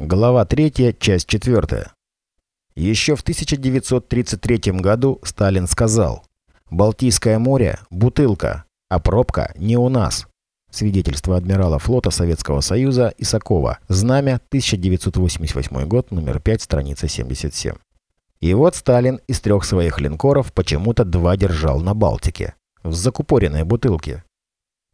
Глава 3, часть 4. Еще в 1933 году Сталин сказал «Балтийское море – бутылка, а пробка не у нас». Свидетельство адмирала флота Советского Союза Исакова. Знамя, 1988 год, номер 5, страница 77. И вот Сталин из трех своих линкоров почему-то два держал на Балтике, в закупоренной бутылке.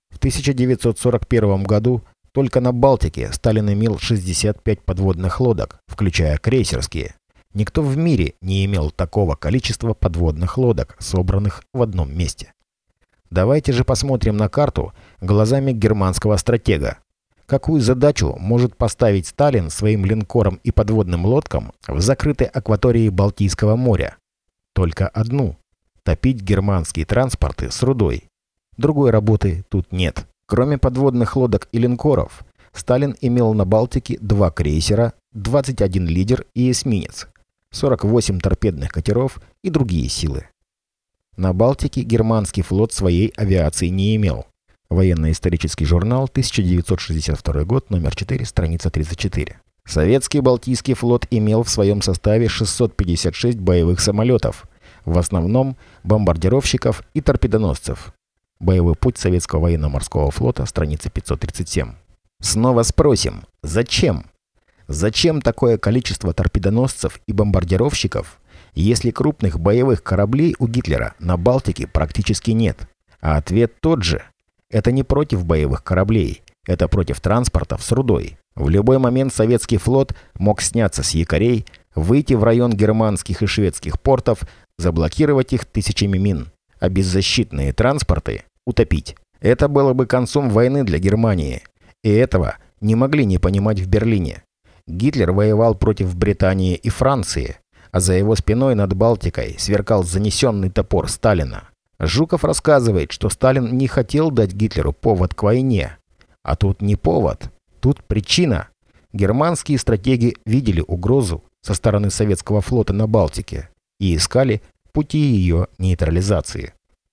В 1941 году только на Балтике Сталин имел 65 подводных лодок, включая крейсерские. Никто в мире не имел такого количества подводных лодок, собранных в одном месте. Давайте же посмотрим на карту глазами германского стратега. Какую задачу может поставить Сталин своим линкорам и подводным лодкам в закрытой акватории Балтийского моря? Только одну – топить германские транспорты с рудой. Другой работы тут нет. Кроме подводных лодок и линкоров, Сталин имел на Балтике два крейсера, 21 лидер и эсминец, 48 торпедных катеров и другие силы. На Балтике германский флот своей авиации не имел. Военно-исторический журнал, 1962 год, номер 4, страница 34. Советский Балтийский флот имел в своем составе 656 боевых самолетов, в основном бомбардировщиков и торпедоносцев. Боевой путь Советского военно-морского флота, страница 537. Снова спросим, зачем? Зачем такое количество торпедоносцев и бомбардировщиков, если крупных боевых кораблей у Гитлера на Балтике практически нет? А ответ тот же. Это не против боевых кораблей, это против транспортов с рудой. В любой момент советский флот мог сняться с якорей, выйти в район германских и шведских портов, заблокировать их тысячами мин а беззащитные транспорты утопить. Это было бы концом войны для Германии. И этого не могли не понимать в Берлине. Гитлер воевал против Британии и Франции, а за его спиной над Балтикой сверкал занесенный топор Сталина. Жуков рассказывает, что Сталин не хотел дать Гитлеру повод к войне. А тут не повод, тут причина. Германские стратеги видели угрозу со стороны советского флота на Балтике и искали пути ее нейтрализации.